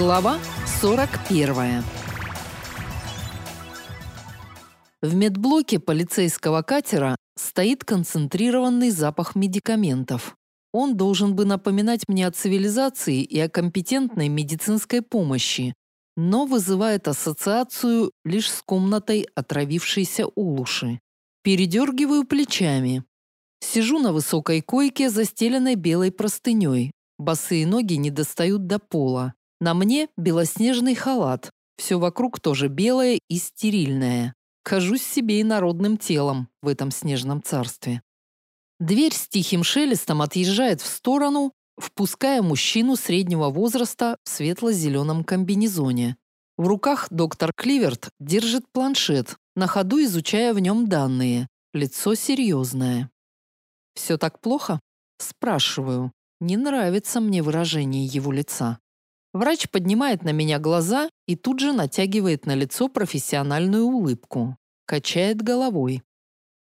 Глава 41. В медблоке полицейского катера стоит концентрированный запах медикаментов. Он должен бы напоминать мне о цивилизации и о компетентной медицинской помощи, но вызывает ассоциацию лишь с комнатой отравившейся улуши. Передергиваю плечами. Сижу на высокой койке, застеленной белой простыней. Босые ноги не достают до пола. На мне белоснежный халат. Все вокруг тоже белое и стерильное. Кажусь себе и народным телом в этом снежном царстве. Дверь с тихим шелестом отъезжает в сторону, впуская мужчину среднего возраста в светло-зеленом комбинезоне. В руках доктор Кливерт держит планшет, на ходу изучая в нем данные. Лицо серьезное. «Все так плохо?» Спрашиваю. Не нравится мне выражение его лица. Врач поднимает на меня глаза и тут же натягивает на лицо профессиональную улыбку. Качает головой.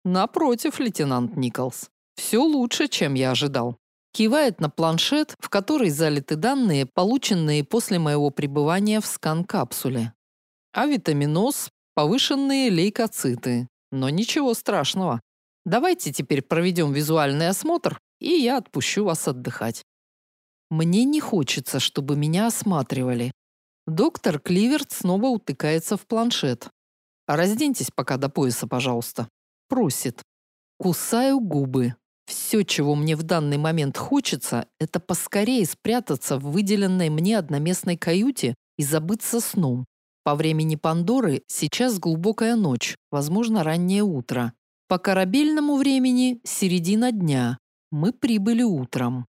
Напротив, лейтенант Николс. Все лучше, чем я ожидал. Кивает на планшет, в который залиты данные, полученные после моего пребывания в скан-капсуле. Авитаминоз, повышенные лейкоциты. Но ничего страшного. Давайте теперь проведем визуальный осмотр, и я отпущу вас отдыхать. Мне не хочется, чтобы меня осматривали. Доктор Кливерт снова утыкается в планшет. Разденьтесь пока до пояса, пожалуйста. Просит. Кусаю губы. Все, чего мне в данный момент хочется, это поскорее спрятаться в выделенной мне одноместной каюте и забыться сном. По времени Пандоры сейчас глубокая ночь, возможно, раннее утро. По корабельному времени середина дня. Мы прибыли утром.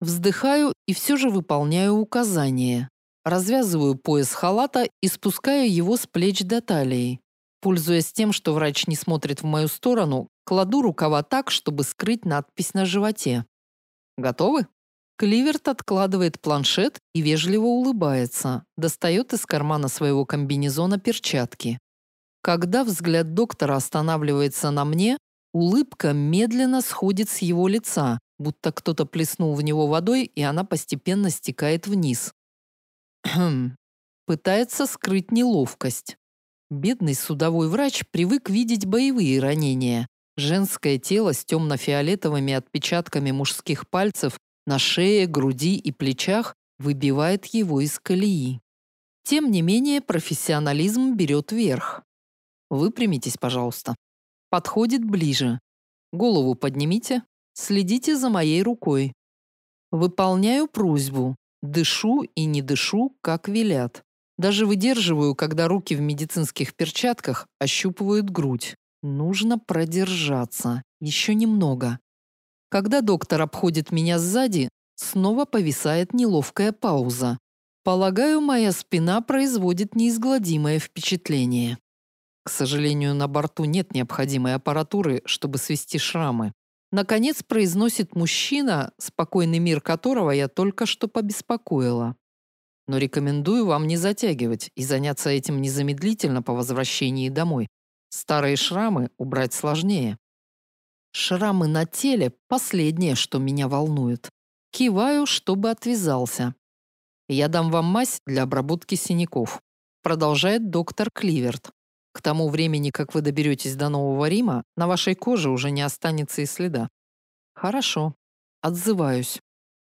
Вздыхаю и все же выполняю указание. Развязываю пояс халата и спускаю его с плеч до талии. Пользуясь тем, что врач не смотрит в мою сторону, кладу рукава так, чтобы скрыть надпись на животе. Готовы? Кливерт откладывает планшет и вежливо улыбается, достает из кармана своего комбинезона перчатки. Когда взгляд доктора останавливается на мне, улыбка медленно сходит с его лица, будто кто-то плеснул в него водой, и она постепенно стекает вниз. Хм. Пытается скрыть неловкость. Бедный судовой врач привык видеть боевые ранения. Женское тело с темно-фиолетовыми отпечатками мужских пальцев на шее, груди и плечах выбивает его из колеи. Тем не менее, профессионализм берет верх. Выпрямитесь, пожалуйста. Подходит ближе. Голову поднимите, Следите за моей рукой. Выполняю просьбу. Дышу и не дышу, как велят. Даже выдерживаю, когда руки в медицинских перчатках ощупывают грудь. Нужно продержаться. Еще немного. Когда доктор обходит меня сзади, снова повисает неловкая пауза. Полагаю, моя спина производит неизгладимое впечатление. К сожалению, на борту нет необходимой аппаратуры, чтобы свести шрамы. Наконец произносит мужчина, спокойный мир которого я только что побеспокоила. Но рекомендую вам не затягивать и заняться этим незамедлительно по возвращении домой. Старые шрамы убрать сложнее. Шрамы на теле – последнее, что меня волнует. Киваю, чтобы отвязался. Я дам вам мазь для обработки синяков. Продолжает доктор Кливерт. К тому времени, как вы доберетесь до Нового Рима, на вашей коже уже не останется и следа. Хорошо. Отзываюсь.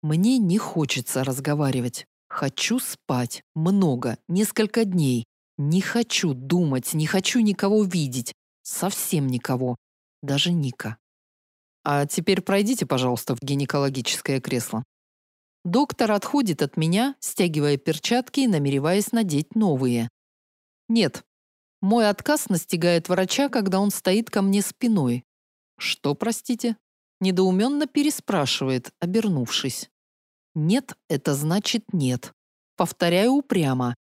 Мне не хочется разговаривать. Хочу спать. Много. Несколько дней. Не хочу думать, не хочу никого видеть. Совсем никого. Даже Ника. А теперь пройдите, пожалуйста, в гинекологическое кресло. Доктор отходит от меня, стягивая перчатки и намереваясь надеть новые. Нет, мой отказ настигает врача, когда он стоит ко мне спиной. Что, простите? Недоуменно переспрашивает, обернувшись. Нет, это значит нет. Повторяю упрямо.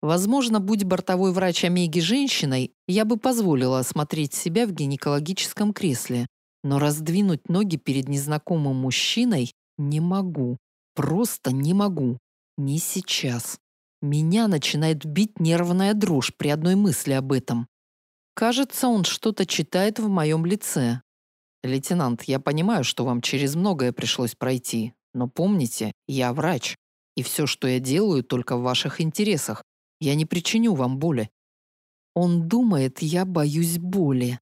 Возможно, будь бортовой врач Омеги женщиной, я бы позволила осмотреть себя в гинекологическом кресле. Но раздвинуть ноги перед незнакомым мужчиной не могу. Просто не могу. Не сейчас. Меня начинает бить нервная дрожь при одной мысли об этом. Кажется, он что-то читает в моем лице. Лейтенант, я понимаю, что вам через многое пришлось пройти, но помните, я врач. И все, что я делаю, только в ваших интересах. Я не причиню вам боли. Он думает, я боюсь боли.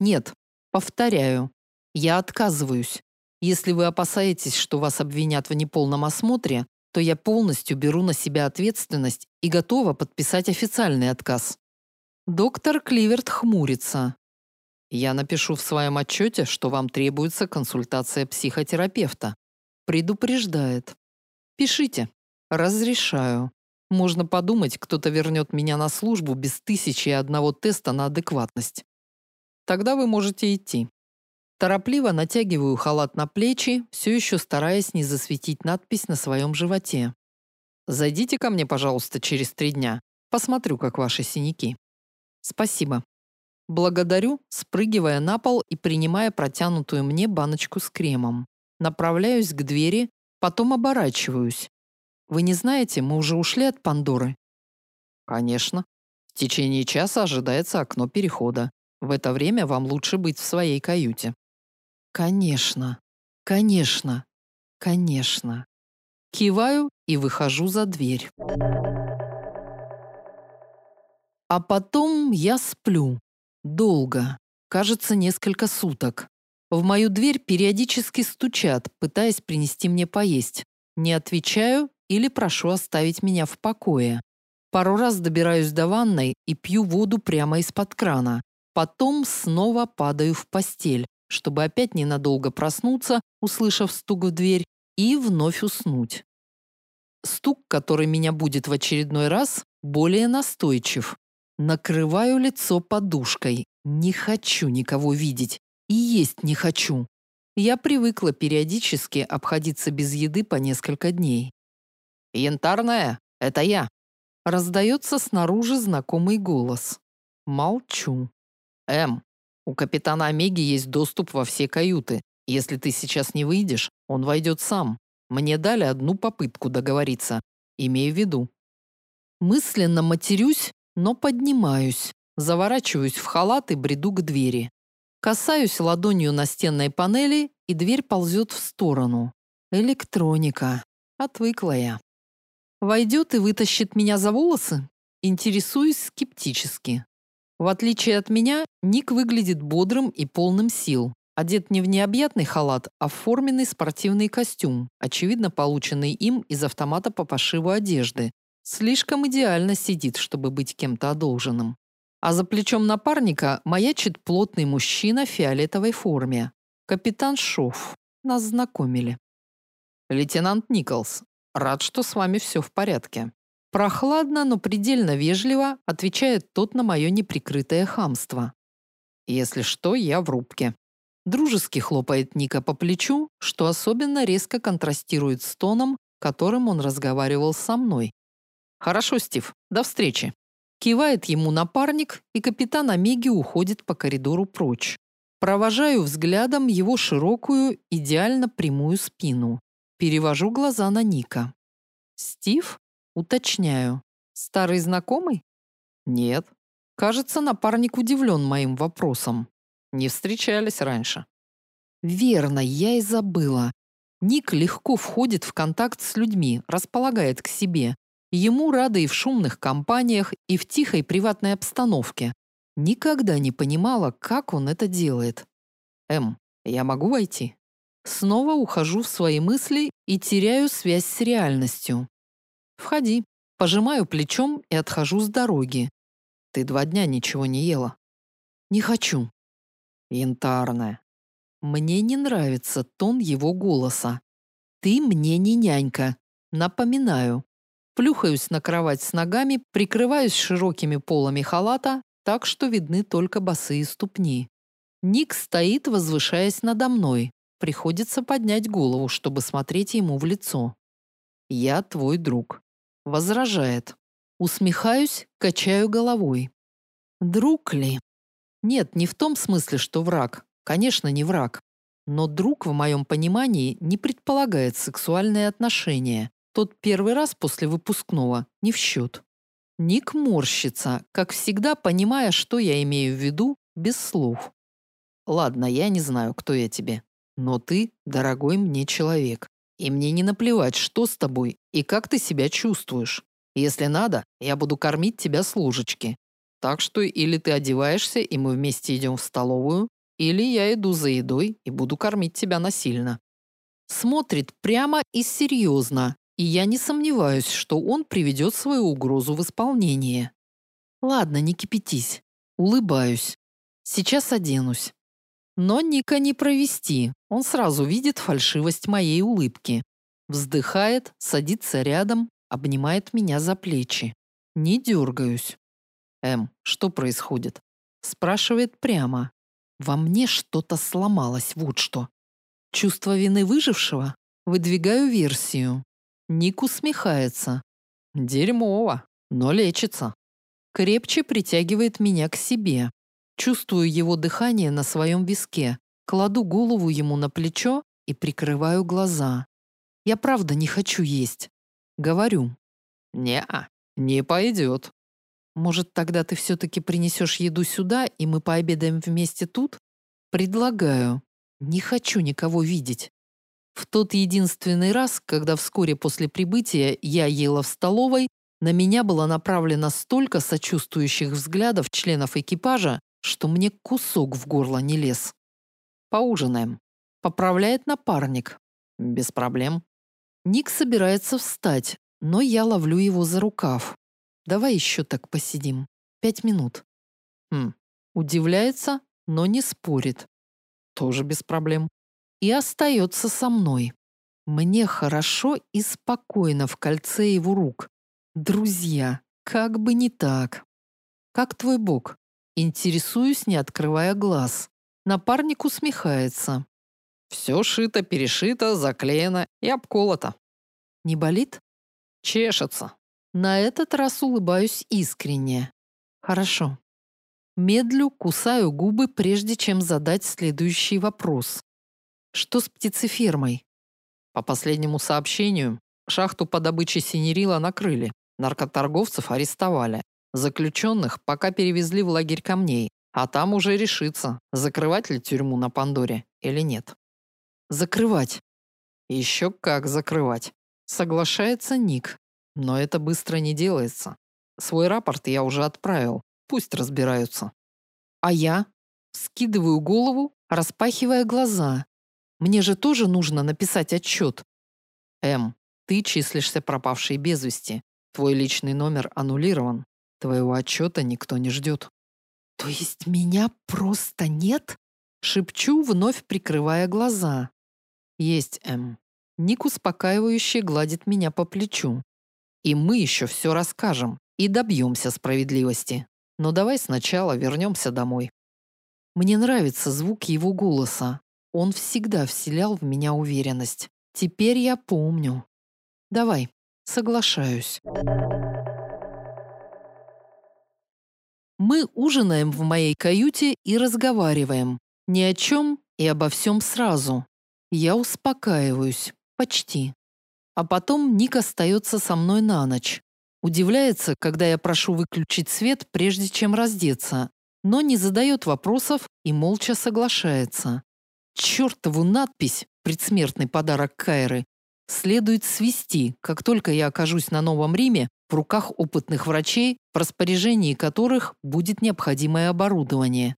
Нет, повторяю, я отказываюсь. Если вы опасаетесь, что вас обвинят в неполном осмотре, то я полностью беру на себя ответственность и готова подписать официальный отказ. Доктор Кливерт хмурится. Я напишу в своем отчете, что вам требуется консультация психотерапевта. Предупреждает. Пишите. Разрешаю. Можно подумать, кто-то вернет меня на службу без тысячи и одного теста на адекватность. Тогда вы можете идти. Торопливо натягиваю халат на плечи, все еще стараясь не засветить надпись на своем животе. Зайдите ко мне, пожалуйста, через три дня. Посмотрю, как ваши синяки. Спасибо. Благодарю, спрыгивая на пол и принимая протянутую мне баночку с кремом. Направляюсь к двери, потом оборачиваюсь. Вы не знаете, мы уже ушли от Пандоры? Конечно. В течение часа ожидается окно перехода. В это время вам лучше быть в своей каюте. Конечно. Конечно. Конечно. Киваю и выхожу за дверь. А потом я сплю. Долго. Кажется, несколько суток. В мою дверь периодически стучат, пытаясь принести мне поесть. Не отвечаю или прошу оставить меня в покое. Пару раз добираюсь до ванной и пью воду прямо из-под крана. Потом снова падаю в постель, чтобы опять ненадолго проснуться, услышав стук в дверь, и вновь уснуть. Стук, который меня будет в очередной раз, более настойчив. Накрываю лицо подушкой. Не хочу никого видеть. И есть не хочу. Я привыкла периодически обходиться без еды по несколько дней. «Янтарная, это я!» Раздается снаружи знакомый голос. Молчу. «Эм, у капитана Омеги есть доступ во все каюты. Если ты сейчас не выйдешь, он войдет сам. Мне дали одну попытку договориться. Имею в виду». Мысленно матерюсь, но поднимаюсь, заворачиваюсь в халат и бреду к двери. Касаюсь ладонью настенной панели, и дверь ползет в сторону. Электроника. Отвыкла я. Войдет и вытащит меня за волосы? Интересуюсь скептически. В отличие от меня, Ник выглядит бодрым и полным сил. Одет не в необъятный халат, а в форменный спортивный костюм, очевидно полученный им из автомата по пошиву одежды, Слишком идеально сидит, чтобы быть кем-то одолженным. А за плечом напарника маячит плотный мужчина в фиолетовой форме. Капитан Шоф. Нас знакомили. Лейтенант Николс. Рад, что с вами все в порядке. Прохладно, но предельно вежливо отвечает тот на мое неприкрытое хамство. Если что, я в рубке. Дружески хлопает Ника по плечу, что особенно резко контрастирует с тоном, которым он разговаривал со мной. «Хорошо, Стив, до встречи». Кивает ему напарник, и капитан Омеги уходит по коридору прочь. Провожаю взглядом его широкую, идеально прямую спину. Перевожу глаза на Ника. «Стив?» Уточняю. «Старый знакомый?» «Нет». Кажется, напарник удивлен моим вопросом. Не встречались раньше. Верно, я и забыла. Ник легко входит в контакт с людьми, располагает к себе, Ему рады и в шумных компаниях, и в тихой приватной обстановке. Никогда не понимала, как он это делает. «Эм, я могу войти?» Снова ухожу в свои мысли и теряю связь с реальностью. «Входи». Пожимаю плечом и отхожу с дороги. «Ты два дня ничего не ела». «Не хочу». «Янтарная». Мне не нравится тон его голоса. «Ты мне не нянька. Напоминаю, Плюхаюсь на кровать с ногами, прикрываюсь широкими полами халата, так что видны только босые ступни. Ник стоит, возвышаясь надо мной. Приходится поднять голову, чтобы смотреть ему в лицо. «Я твой друг». Возражает. Усмехаюсь, качаю головой. Друг ли? Нет, не в том смысле, что враг. Конечно, не враг. Но друг в моем понимании не предполагает сексуальные отношения. Тот первый раз после выпускного не в счет. Ник морщится, как всегда, понимая, что я имею в виду, без слов. Ладно, я не знаю, кто я тебе, но ты дорогой мне человек. И мне не наплевать, что с тобой и как ты себя чувствуешь. Если надо, я буду кормить тебя с ложечки. Так что или ты одеваешься, и мы вместе идем в столовую, или я иду за едой и буду кормить тебя насильно. Смотрит прямо и серьезно, и я не сомневаюсь, что он приведет свою угрозу в исполнение. Ладно, не кипятись. Улыбаюсь. Сейчас оденусь. Но Ника не провести. Он сразу видит фальшивость моей улыбки. Вздыхает, садится рядом, обнимает меня за плечи. Не дергаюсь. «Эм, что происходит?» Спрашивает прямо. Во мне что-то сломалось, вот что. Чувство вины выжившего? Выдвигаю версию. Ник усмехается. Дерьмово, но лечится. Крепче притягивает меня к себе. Чувствую его дыхание на своем виске. Кладу голову ему на плечо и прикрываю глаза. Я правда не хочу есть. Говорю. «Не-а, не пойдет». «Может, тогда ты все-таки принесешь еду сюда, и мы пообедаем вместе тут?» «Предлагаю. Не хочу никого видеть». В тот единственный раз, когда вскоре после прибытия я ела в столовой, на меня было направлено столько сочувствующих взглядов членов экипажа, что мне кусок в горло не лез. «Поужинаем», — поправляет напарник. «Без проблем». Ник собирается встать, но я ловлю его за рукав. Давай еще так посидим. Пять минут. Хм. Удивляется, но не спорит. Тоже без проблем. И остается со мной. Мне хорошо и спокойно в кольце его рук. Друзья, как бы не так. Как твой бог? Интересуюсь, не открывая глаз. Напарник усмехается. Все шито-перешито, заклеено и обколото. Не болит? Чешется. На этот раз улыбаюсь искренне. Хорошо. Медлю, кусаю губы, прежде чем задать следующий вопрос. Что с птицефермой? По последнему сообщению, шахту по добыче синерила накрыли. Наркоторговцев арестовали. Заключенных пока перевезли в лагерь камней, а там уже решится, закрывать ли тюрьму на Пандоре или нет. Закрывать. Еще как закрывать. Соглашается Ник. Но это быстро не делается. Свой рапорт я уже отправил. Пусть разбираются. А я? Скидываю голову, распахивая глаза. Мне же тоже нужно написать отчет. М, ты числишься пропавшей без вести. Твой личный номер аннулирован. Твоего отчета никто не ждет. То есть меня просто нет? Шепчу, вновь прикрывая глаза. Есть, М. Ник успокаивающе гладит меня по плечу. И мы еще все расскажем и добьемся справедливости. Но давай сначала вернемся домой. Мне нравится звук его голоса. Он всегда вселял в меня уверенность. Теперь я помню. Давай, соглашаюсь. Мы ужинаем в моей каюте и разговариваем. Ни о чем и обо всем сразу. Я успокаиваюсь. Почти. А потом Ник остается со мной на ночь. Удивляется, когда я прошу выключить свет, прежде чем раздеться, но не задает вопросов и молча соглашается. Чертову надпись «Предсмертный подарок Кайры» следует свести, как только я окажусь на Новом Риме в руках опытных врачей, в распоряжении которых будет необходимое оборудование.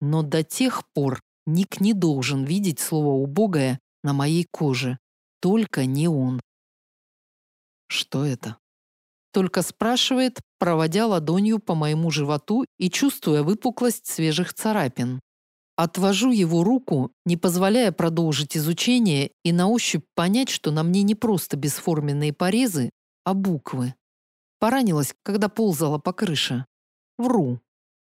Но до тех пор Ник не должен видеть слово «убогое» на моей коже. Только не он. Что это? Только спрашивает, проводя ладонью по моему животу и чувствуя выпуклость свежих царапин. Отвожу его руку, не позволяя продолжить изучение и на ощупь понять, что на мне не просто бесформенные порезы, а буквы. Поранилась, когда ползала по крыше. Вру.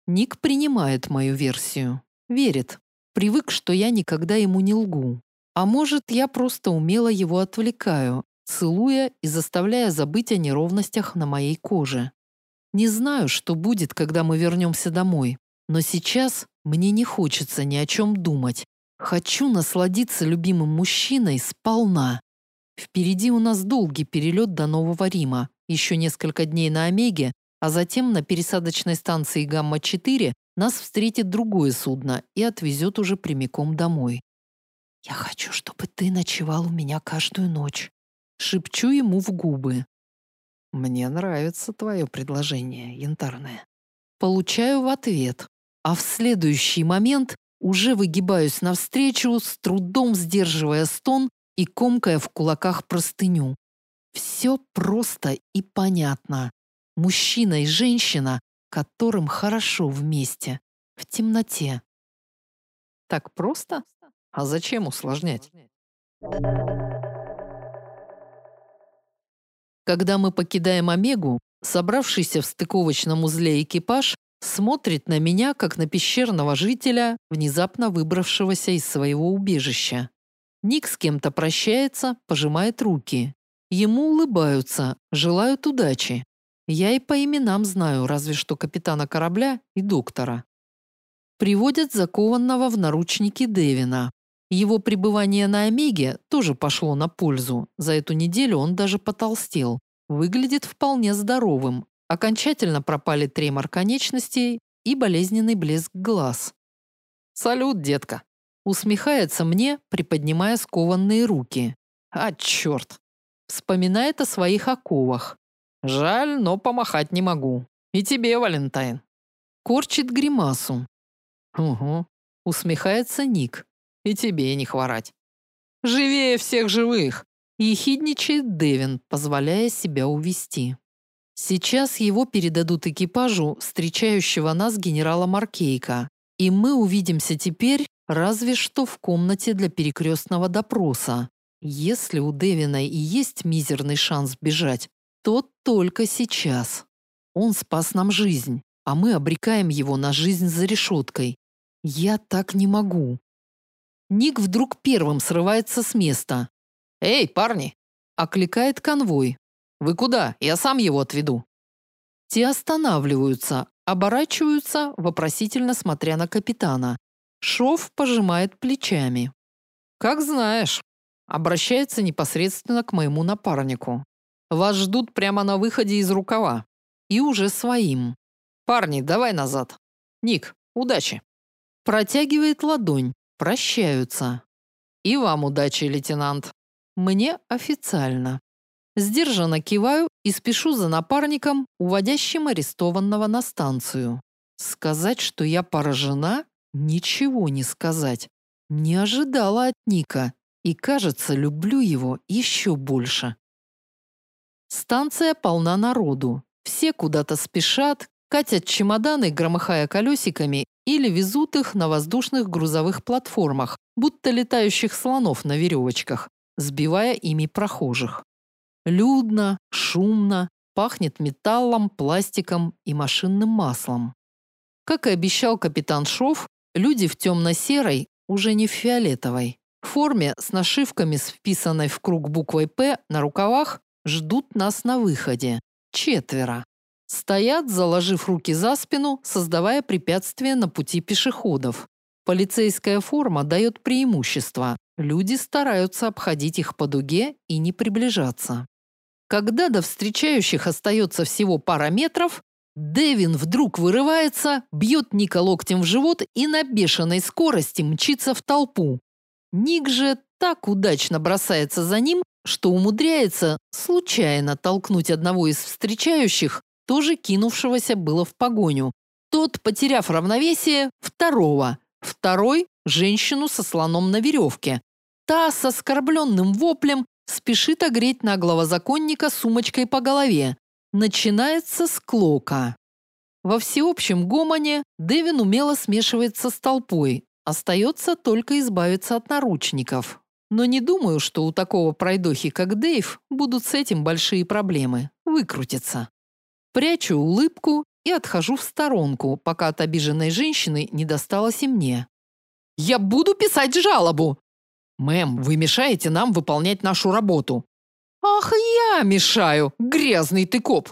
Ник принимает мою версию. Верит. Привык, что я никогда ему не лгу. А может, я просто умело его отвлекаю, целуя и заставляя забыть о неровностях на моей коже. Не знаю, что будет, когда мы вернемся домой, но сейчас мне не хочется ни о чем думать. Хочу насладиться любимым мужчиной сполна. Впереди у нас долгий перелет до Нового Рима, еще несколько дней на Омеге, а затем на пересадочной станции Гамма-4 нас встретит другое судно и отвезет уже прямиком домой. Я хочу, чтобы ты ночевал у меня каждую ночь. Шепчу ему в губы. Мне нравится твое предложение, янтарное. Получаю в ответ, а в следующий момент уже выгибаюсь навстречу, с трудом сдерживая стон и комкая в кулаках простыню. Все просто и понятно. Мужчина и женщина, которым хорошо вместе, в темноте. Так просто? А зачем усложнять? Когда мы покидаем Омегу, собравшийся в стыковочном узле экипаж смотрит на меня, как на пещерного жителя, внезапно выбравшегося из своего убежища. Ник с кем-то прощается, пожимает руки. Ему улыбаются, желают удачи. Я и по именам знаю, разве что капитана корабля и доктора. Приводят закованного в наручники Дэвина. Его пребывание на Омеге тоже пошло на пользу. За эту неделю он даже потолстел. Выглядит вполне здоровым. Окончательно пропали тремор конечностей и болезненный блеск глаз. «Салют, детка!» Усмехается мне, приподнимая скованные руки. «А, черт!» Вспоминает о своих оковах. «Жаль, но помахать не могу. И тебе, Валентайн!» Корчит гримасу. «Угу», усмехается Ник. «И тебе не хворать». «Живее всех живых!» Ехидничает Дэвин, позволяя себя увести. Сейчас его передадут экипажу, встречающего нас генерала Маркейка, и мы увидимся теперь разве что в комнате для перекрестного допроса. Если у Дэвина и есть мизерный шанс бежать, то только сейчас. Он спас нам жизнь, а мы обрекаем его на жизнь за решеткой. Я так не могу. Ник вдруг первым срывается с места. «Эй, парни!» – окликает конвой. «Вы куда? Я сам его отведу». Те останавливаются, оборачиваются, вопросительно смотря на капитана. Шов пожимает плечами. «Как знаешь», – обращается непосредственно к моему напарнику. «Вас ждут прямо на выходе из рукава. И уже своим. Парни, давай назад. Ник, удачи». Протягивает ладонь. Прощаются. И вам удачи, лейтенант. Мне официально. Сдержанно киваю и спешу за напарником, уводящим арестованного на станцию. Сказать, что я поражена, ничего не сказать. Не ожидала от Ника и, кажется, люблю его еще больше. Станция полна народу. Все куда-то спешат, катят чемоданы, громыхая колесиками, или везут их на воздушных грузовых платформах, будто летающих слонов на веревочках, сбивая ими прохожих. Людно, шумно, пахнет металлом, пластиком и машинным маслом. Как и обещал капитан Шов, люди в темно-серой, уже не в фиолетовой, форме с нашивками с вписанной в круг буквой «П» на рукавах ждут нас на выходе. Четверо. Стоят, заложив руки за спину, создавая препятствия на пути пешеходов. Полицейская форма дает преимущество. Люди стараются обходить их по дуге и не приближаться. Когда до встречающих остается всего пара метров, Дэвин вдруг вырывается, бьет Ника локтем в живот и на бешеной скорости мчится в толпу. Ник же так удачно бросается за ним, что умудряется случайно толкнуть одного из встречающих, тоже кинувшегося было в погоню. Тот, потеряв равновесие, второго. Второй – женщину со слоном на веревке. Та с оскорбленным воплем спешит огреть наглого законника сумочкой по голове. Начинается склока. Во всеобщем гомоне Дэвин умело смешивается с толпой. Остается только избавиться от наручников. Но не думаю, что у такого пройдохи, как Дэйв, будут с этим большие проблемы. Выкрутиться. Прячу улыбку и отхожу в сторонку, пока от обиженной женщины не досталось и мне. «Я буду писать жалобу!» «Мэм, вы мешаете нам выполнять нашу работу!» «Ах, я мешаю, грязный ты коп!